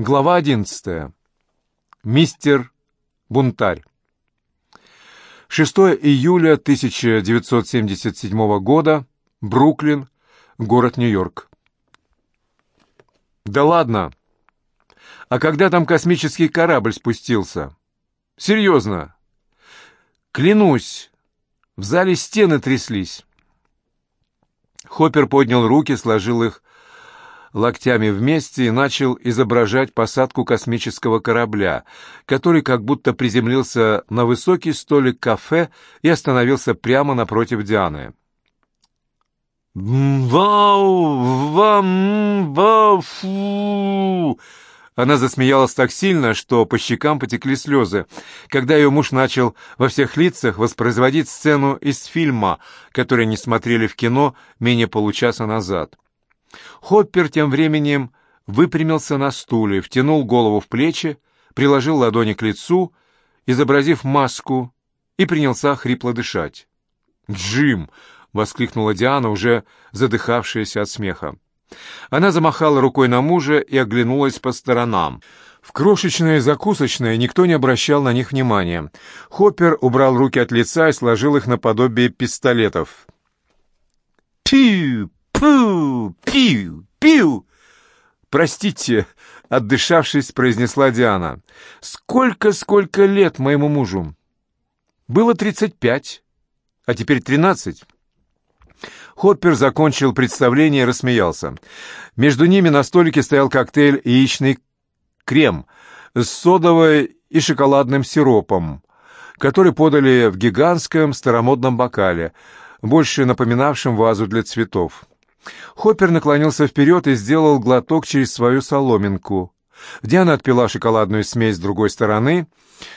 Глава одиннадцатая. Мистер Бунтарь. 6 июля 1977 года. Бруклин, город Нью-Йорк. Да ладно. А когда там космический корабль спустился? Серьезно. Клянусь, в зале стены тряслись. Хоппер поднял руки, сложил их локтями вместе и начал изображать посадку космического корабля, который как будто приземлился на высокий столик кафе и остановился прямо напротив Дианы. «Вау! Вам! Вау! Фу!» Она засмеялась так сильно, что по щекам потекли слезы, когда ее муж начал во всех лицах воспроизводить сцену из фильма, который они смотрели в кино менее получаса назад. Хоппер тем временем выпрямился на стуле, втянул голову в плечи, приложил ладони к лицу, изобразив маску, и принялся хрипло дышать. «Джим!» — воскликнула Диана, уже задыхавшаяся от смеха. Она замахала рукой на мужа и оглянулась по сторонам. В крошечной закусочной никто не обращал на них внимания. Хоппер убрал руки от лица и сложил их наподобие пистолетов. «Пиу! Пу! Пиу! Пиу!» «Простите», — отдышавшись, произнесла Диана. «Сколько-сколько лет моему мужу?» «Было тридцать пять, а теперь тринадцать». Хоппер закончил представление и рассмеялся. Между ними на столике стоял коктейль «Яичный крем» с содовой и шоколадным сиропом, который подали в гигантском старомодном бокале, больше напоминавшем вазу для цветов. Хоппер наклонился вперед и сделал глоток через свою соломинку. Диана отпила шоколадную смесь с другой стороны,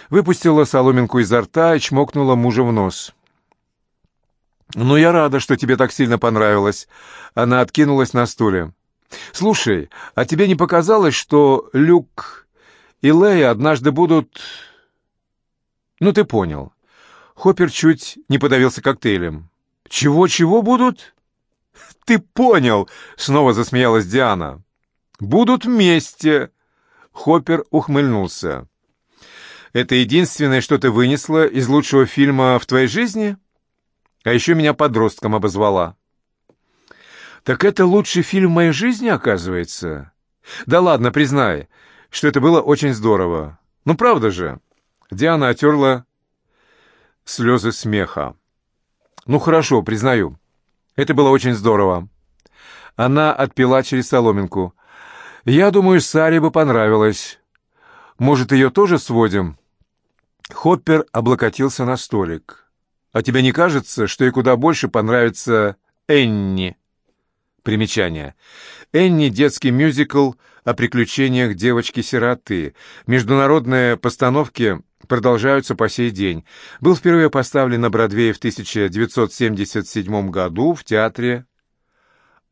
выпустила соломинку изо рта и чмокнула мужа в нос. «Ну, я рада, что тебе так сильно понравилось». Она откинулась на стуле. «Слушай, а тебе не показалось, что Люк и Лея однажды будут...» «Ну, ты понял». Хоппер чуть не подавился коктейлем. «Чего-чего будут?» «Ты понял!» — снова засмеялась Диана. «Будут вместе!» Хоппер ухмыльнулся. «Это единственное, что ты вынесла из лучшего фильма в твоей жизни?» А еще меня подростком обозвала. Так это лучший фильм в моей жизни, оказывается? Да ладно, признай, что это было очень здорово. Ну, правда же? Диана отерла слезы смеха. Ну, хорошо, признаю. Это было очень здорово. Она отпила через соломинку. Я думаю, Саре бы понравилось. Может, ее тоже сводим? Хоппер облокотился на столик. А тебе не кажется, что ей куда больше понравится Энни? Примечание. Энни — детский мюзикл о приключениях девочки-сироты. Международные постановки продолжаются по сей день. Был впервые поставлен на Бродвее в 1977 году в театре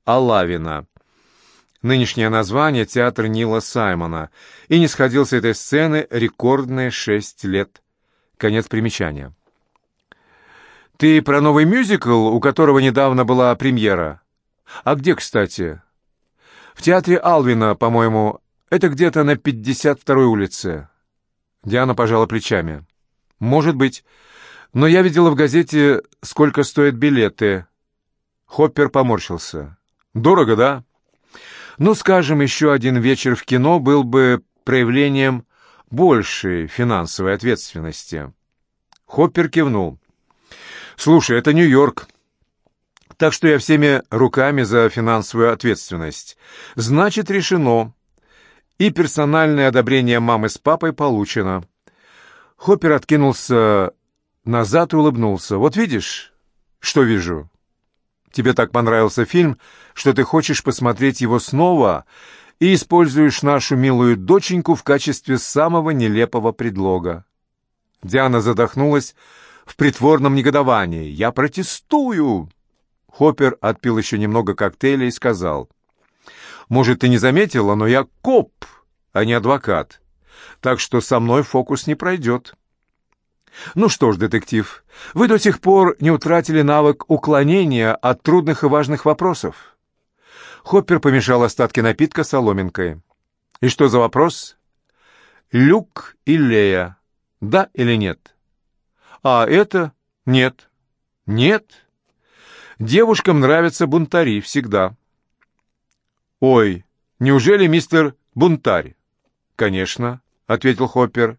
Алавина. Нынешнее название — театр Нила Саймона. И не сходил с этой сцены рекордные шесть лет. Конец примечания. «Ты про новый мюзикл, у которого недавно была премьера? А где, кстати?» «В театре Алвина, по-моему. Это где-то на 52-й улице». Диана пожала плечами. «Может быть. Но я видела в газете, сколько стоят билеты». Хоппер поморщился. «Дорого, да?» «Ну, скажем, еще один вечер в кино был бы проявлением большей финансовой ответственности». Хоппер кивнул. «Слушай, это Нью-Йорк. Так что я всеми руками за финансовую ответственность. Значит, решено. И персональное одобрение мамы с папой получено». Хоппер откинулся назад и улыбнулся. «Вот видишь, что вижу? Тебе так понравился фильм, что ты хочешь посмотреть его снова и используешь нашу милую доченьку в качестве самого нелепого предлога». Диана задохнулась, в притворном негодовании. «Я протестую!» Хоппер отпил еще немного коктейля и сказал. «Может, ты не заметила, но я коп, а не адвокат, так что со мной фокус не пройдет». «Ну что ж, детектив, вы до сих пор не утратили навык уклонения от трудных и важных вопросов». Хоппер помешал остатки напитка соломинкой. И что за вопрос? Люк и Лея. Да или нет? А это? Нет. Нет. Девушкам нравятся бунтари всегда. Ой, неужели мистер Бунтарь? Конечно, ответил Хоппер.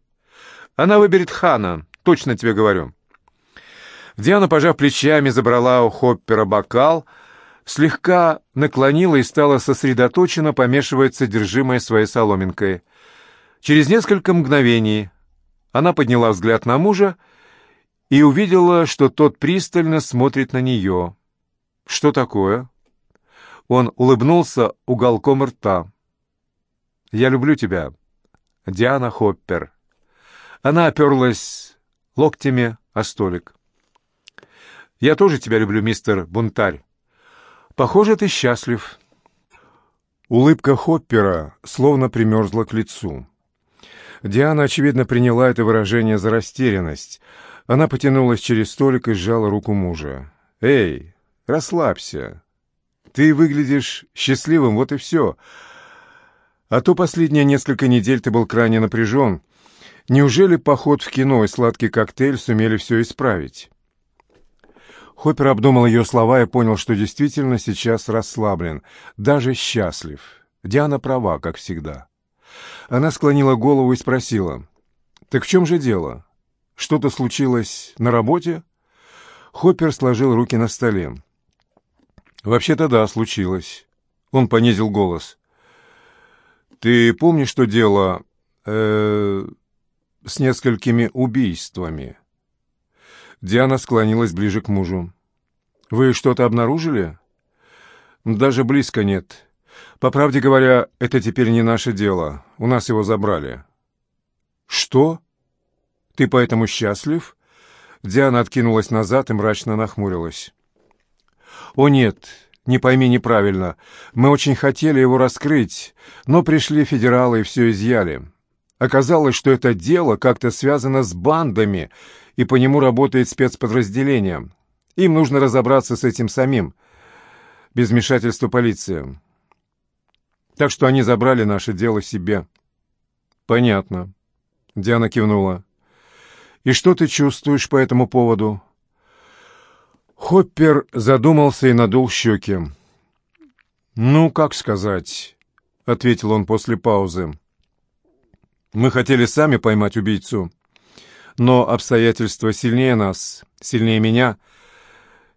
Она выберет Хана, точно тебе говорю. Диана, пожав плечами, забрала у Хоппера бокал, слегка наклонила и стала сосредоточенно помешивать содержимое своей соломинкой. Через несколько мгновений она подняла взгляд на мужа и увидела, что тот пристально смотрит на нее. «Что такое?» Он улыбнулся уголком рта. «Я люблю тебя, Диана Хоппер». Она оперлась локтями о столик. «Я тоже тебя люблю, мистер Бунтарь. Похоже, ты счастлив». Улыбка Хоппера словно примерзла к лицу. Диана, очевидно, приняла это выражение за растерянность. Она потянулась через столик и сжала руку мужа. «Эй, расслабься. Ты выглядишь счастливым, вот и все. А то последние несколько недель ты был крайне напряжен. Неужели поход в кино и сладкий коктейль сумели все исправить?» Хоппер обдумал ее слова и понял, что действительно сейчас расслаблен, даже счастлив. Диана права, как всегда. Она склонила голову и спросила, «Так в чем же дело? Что-то случилось на работе?» Хоппер сложил руки на столе. «Вообще-то да, случилось». Он понизил голос. «Ты помнишь, что дело э, с несколькими убийствами?» Диана склонилась ближе к мужу. «Вы что-то обнаружили?» «Даже близко нет. По правде говоря, это теперь не наше дело. У нас его забрали». «Что? Ты поэтому счастлив?» Диана откинулась назад и мрачно нахмурилась. «О нет, не пойми неправильно. Мы очень хотели его раскрыть, но пришли федералы и все изъяли. Оказалось, что это дело как-то связано с бандами, и по нему работает спецподразделение. Им нужно разобраться с этим самим, без вмешательства полиции. Так что они забрали наше дело себе. Понятно. Диана кивнула. И что ты чувствуешь по этому поводу? Хоппер задумался и надул щеки. «Ну, как сказать?» — ответил он после паузы. «Мы хотели сами поймать убийцу, но обстоятельства сильнее нас, сильнее меня.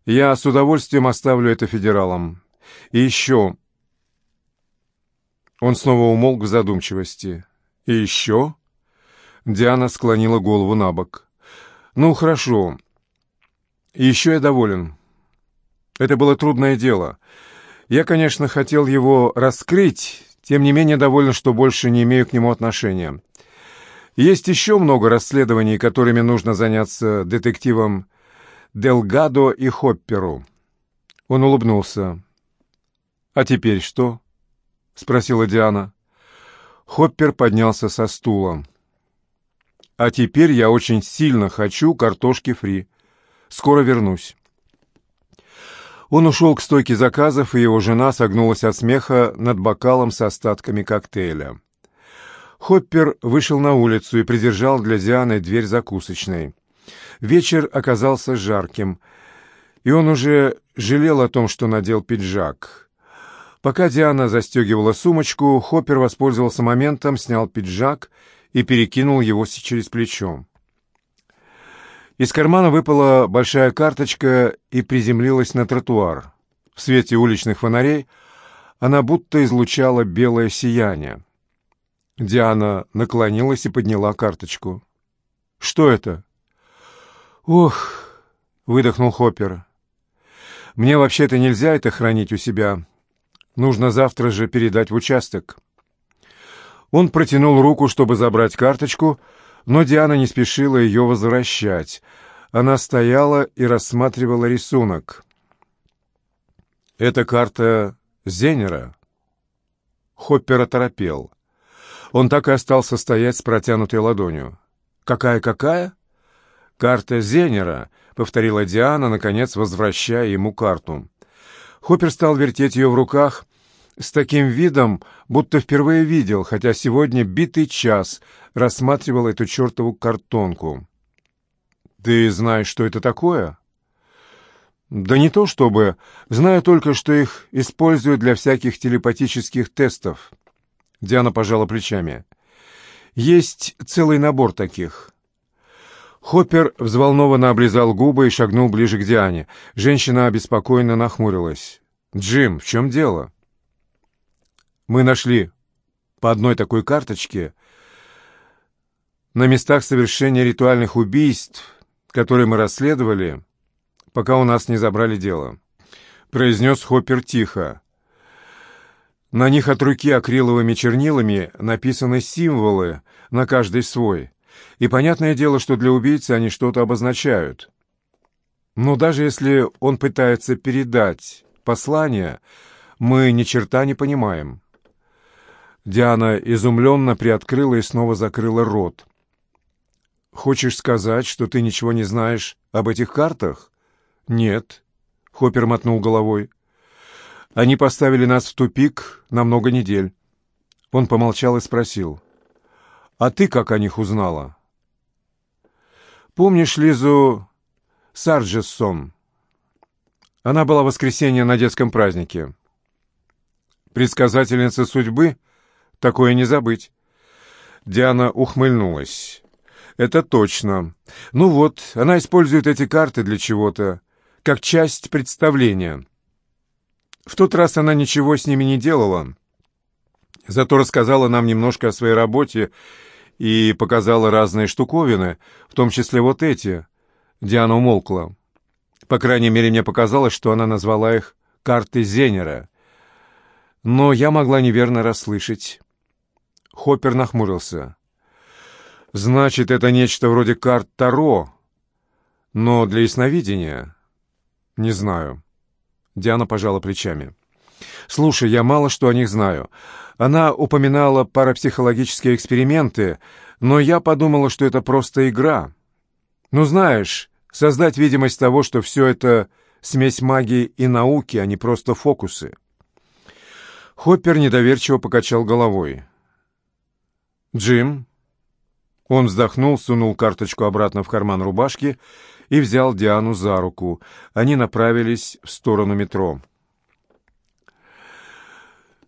Я с удовольствием оставлю это федералам. И еще...» Он снова умолк в задумчивости. «И еще...» Диана склонила голову на бок. «Ну, хорошо. И еще я доволен. Это было трудное дело. Я, конечно, хотел его раскрыть, тем не менее доволен, что больше не имею к нему отношения. Есть еще много расследований, которыми нужно заняться детективам Делгадо и Хопперу. Он улыбнулся. «А теперь что?» — спросила Диана. Хоппер поднялся со стула. «А теперь я очень сильно хочу картошки фри. Скоро вернусь». Он ушел к стойке заказов, и его жена согнулась от смеха над бокалом с остатками коктейля. Хоппер вышел на улицу и придержал для Дианы дверь закусочной. Вечер оказался жарким, и он уже жалел о том, что надел пиджак. Пока Диана застегивала сумочку, Хоппер воспользовался моментом, снял пиджак и перекинул его через плечо. Из кармана выпала большая карточка и приземлилась на тротуар. В свете уличных фонарей она будто излучала белое сияние. Диана наклонилась и подняла карточку. «Что это?» «Ох!» — выдохнул Хоппер. «Мне вообще-то нельзя это хранить у себя. Нужно завтра же передать в участок». Он протянул руку, чтобы забрать карточку, но Диана не спешила ее возвращать. Она стояла и рассматривала рисунок. «Это карта Зенера?» Хоппер оторопел. Он так и остался стоять с протянутой ладонью. «Какая-какая?» «Карта Зенера», — повторила Диана, наконец возвращая ему карту. Хоппер стал вертеть ее в руках, с таким видом, будто впервые видел, хотя сегодня битый час рассматривал эту чертову картонку. «Ты знаешь, что это такое?» «Да не то чтобы. Знаю только, что их используют для всяких телепатических тестов». Диана пожала плечами. «Есть целый набор таких». Хоппер взволнованно облизал губы и шагнул ближе к Диане. Женщина обеспокоенно нахмурилась. «Джим, в чем дело?» Мы нашли по одной такой карточке на местах совершения ритуальных убийств, которые мы расследовали, пока у нас не забрали дело. Произнес Хоппер тихо. На них от руки акриловыми чернилами написаны символы, на каждый свой. И понятное дело, что для убийцы они что-то обозначают. Но даже если он пытается передать послание, мы ни черта не понимаем. Диана изумленно приоткрыла и снова закрыла рот. «Хочешь сказать, что ты ничего не знаешь об этих картах?» «Нет», — Хоппер мотнул головой. «Они поставили нас в тупик на много недель». Он помолчал и спросил. «А ты как о них узнала?» «Помнишь Лизу Сарджессон?» Она была в воскресенье на детском празднике. «Предсказательница судьбы?» Такое не забыть. Диана ухмыльнулась. «Это точно. Ну вот, она использует эти карты для чего-то, как часть представления. В тот раз она ничего с ними не делала, зато рассказала нам немножко о своей работе и показала разные штуковины, в том числе вот эти». Диана умолкла. По крайней мере, мне показалось, что она назвала их «карты Зенера». Но я могла неверно расслышать. Хоппер нахмурился. «Значит, это нечто вроде карт Таро, но для ясновидения?» «Не знаю». Диана пожала плечами. «Слушай, я мало что о них знаю. Она упоминала парапсихологические эксперименты, но я подумала, что это просто игра. Ну, знаешь, создать видимость того, что все это смесь магии и науки, а не просто фокусы». Хоппер недоверчиво покачал головой. «Джим?» Он вздохнул, сунул карточку обратно в карман рубашки и взял Диану за руку. Они направились в сторону метро.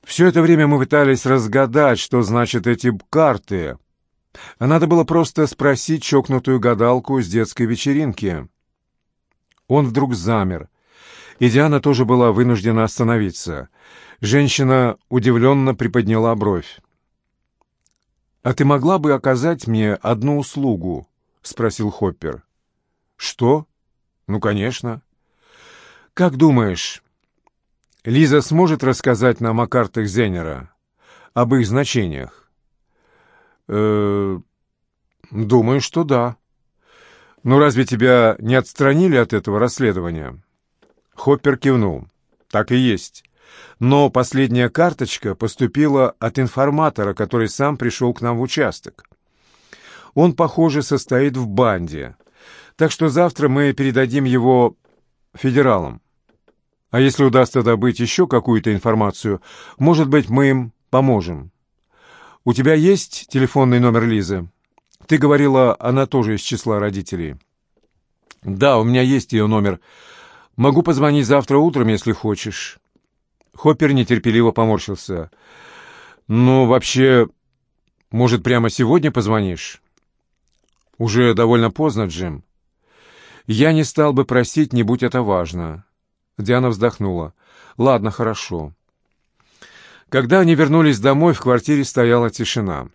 Все это время мы пытались разгадать, что значат эти карты. Надо было просто спросить чокнутую гадалку с детской вечеринки. Он вдруг замер, и Диана тоже была вынуждена остановиться. Женщина удивленно приподняла бровь. «А ты могла бы оказать мне одну услугу?» — спросил Хоппер. «Что? Ну, конечно. Как думаешь, Лиза сможет рассказать нам о картах Зенера, об их значениях?» э «Думаю, что да. Но разве тебя не отстранили от этого расследования?» Хоппер кивнул. «Так и есть. Но последняя карточка поступила от информатора, который сам пришел к нам в участок. Он, похоже, состоит в банде. Так что завтра мы передадим его федералам. А если удастся добыть еще какую-то информацию, может быть, мы им поможем. У тебя есть телефонный номер Лизы? Ты говорила, она тоже из числа родителей. Да, у меня есть ее номер. Могу позвонить завтра утром, если хочешь. Хоппер нетерпеливо поморщился. «Ну, вообще, может, прямо сегодня позвонишь?» «Уже довольно поздно, Джим». «Я не стал бы просить, не будь это важно». Диана вздохнула. «Ладно, хорошо». Когда они вернулись домой, в квартире стояла тишина.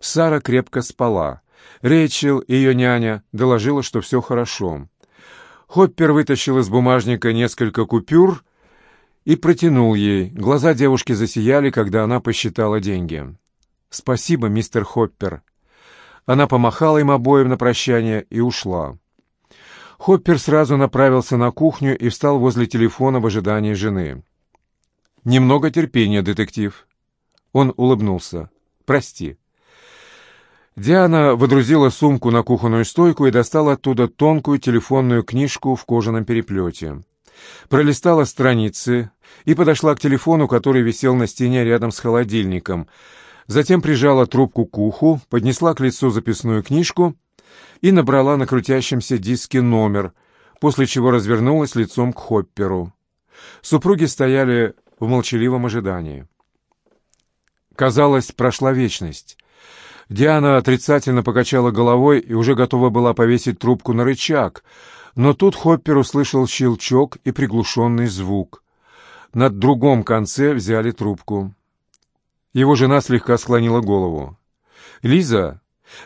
Сара крепко спала. Рэйчел, ее няня, доложила, что все хорошо. Хоппер вытащил из бумажника несколько купюр — и протянул ей. Глаза девушки засияли, когда она посчитала деньги. «Спасибо, мистер Хоппер». Она помахала им обоим на прощание и ушла. Хоппер сразу направился на кухню и встал возле телефона в ожидании жены. «Немного терпения, детектив». Он улыбнулся. «Прости». Диана выдрузила сумку на кухонную стойку и достала оттуда тонкую телефонную книжку в кожаном переплете. Пролистала страницы и подошла к телефону, который висел на стене рядом с холодильником. Затем прижала трубку к уху, поднесла к лицу записную книжку и набрала на крутящемся диске номер, после чего развернулась лицом к Хопперу. Супруги стояли в молчаливом ожидании. Казалось, прошла вечность. Диана отрицательно покачала головой и уже готова была повесить трубку на рычаг, но тут Хоппер услышал щелчок и приглушенный звук. На другом конце взяли трубку. Его жена слегка склонила голову. «Лиза?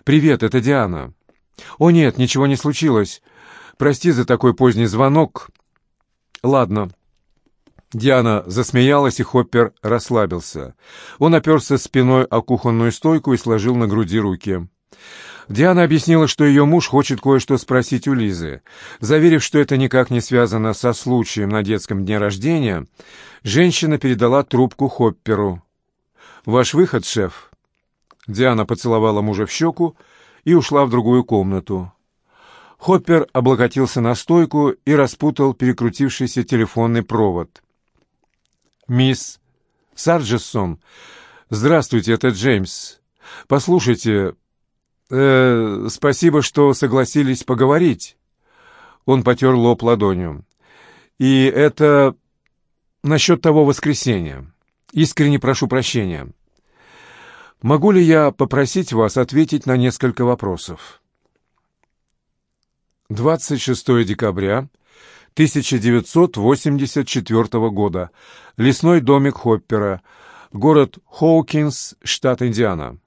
Привет, это Диана». «О нет, ничего не случилось. Прости за такой поздний звонок». «Ладно». Диана засмеялась, и Хоппер расслабился. Он оперся спиной о кухонную стойку и сложил на груди руки. Диана объяснила, что ее муж хочет кое-что спросить у Лизы. Заверив, что это никак не связано со случаем на детском дне рождения, женщина передала трубку Хопперу. «Ваш выход, шеф». Диана поцеловала мужа в щеку и ушла в другую комнату. Хоппер облокотился на стойку и распутал перекрутившийся телефонный провод. «Мисс Сарджессон, здравствуйте, это Джеймс. Послушайте, э, спасибо, что согласились поговорить». Он потер лоб ладонью. «И это насчет того воскресенья. Искренне прошу прощения. Могу ли я попросить вас ответить на несколько вопросов?» 26 декабря 1984 года. Лесной домик Хоппера. Город Хоукинс, штат Индиана.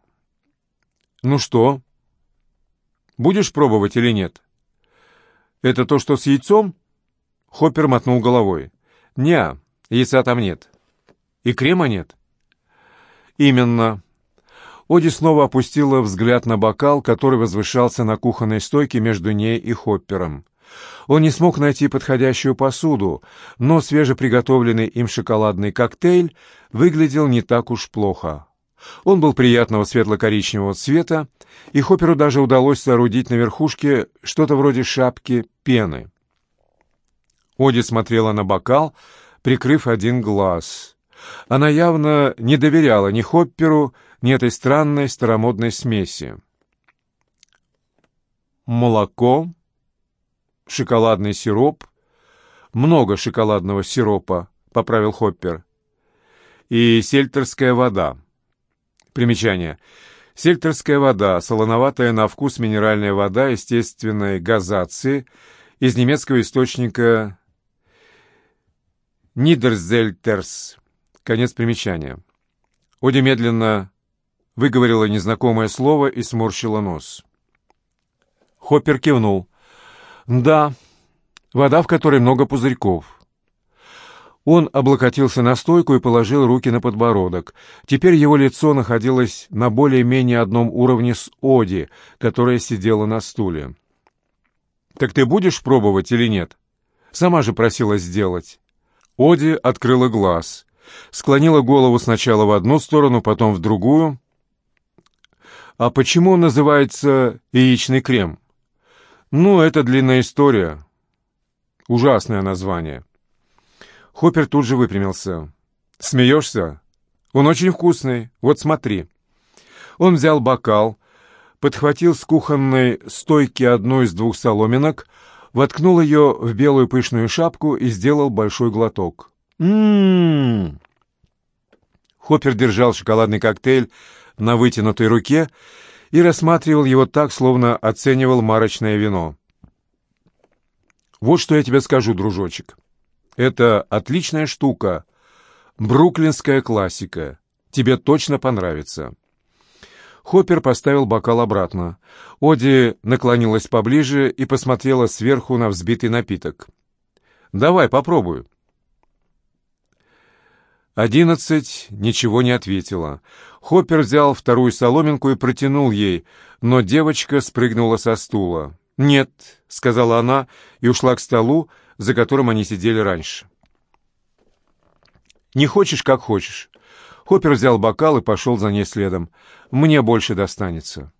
«Ну что? Будешь пробовать или нет?» «Это то, что с яйцом?» Хоппер мотнул головой. «Не, яйца там нет». «И крема нет?» «Именно». Оди снова опустила взгляд на бокал, который возвышался на кухонной стойке между ней и Хоппером. Он не смог найти подходящую посуду, но свежеприготовленный им шоколадный коктейль выглядел не так уж плохо. Он был приятного светло-коричневого цвета, и Хопперу даже удалось соорудить на верхушке что-то вроде шапки пены. Оди смотрела на бокал, прикрыв один глаз. Она явно не доверяла ни Хопперу, ни этой странной старомодной смеси. Молоко, шоколадный сироп, много шоколадного сиропа, поправил Хоппер, и сельтерская вода. Примечание. Сельтерская вода, солоноватая на вкус минеральная вода естественной газации из немецкого источника Нидерзельтерс. Конец примечания. Оди медленно выговорила незнакомое слово и сморщила нос. Хоппер кивнул. «Да, вода, в которой много пузырьков». Он облокотился на стойку и положил руки на подбородок. Теперь его лицо находилось на более-менее одном уровне с Оди, которая сидела на стуле. «Так ты будешь пробовать или нет?» «Сама же просила сделать». Оди открыла глаз, склонила голову сначала в одну сторону, потом в другую. «А почему он называется яичный крем?» «Ну, это длинная история. Ужасное название». Хоппер тут же выпрямился. «Смеешься? Он очень вкусный. Вот смотри». Он взял бокал, подхватил с кухонной стойки одну из двух соломинок, воткнул ее в белую пышную шапку и сделал большой глоток. «М-м-м!» Хоппер держал шоколадный коктейль на вытянутой руке и рассматривал его так, словно оценивал марочное вино. «Вот что я тебе скажу, дружочек. Это отличная штука, бруклинская классика. Тебе точно понравится». Хоппер поставил бокал обратно. Оди наклонилась поближе и посмотрела сверху на взбитый напиток. «Давай, попробую». Одиннадцать ничего не ответила. Хоппер взял вторую соломинку и протянул ей, но девочка спрыгнула со стула. «Нет», — сказала она и ушла к столу, за которым они сидели раньше. «Не хочешь, как хочешь». Хоппер взял бокал и пошел за ней следом. «Мне больше достанется».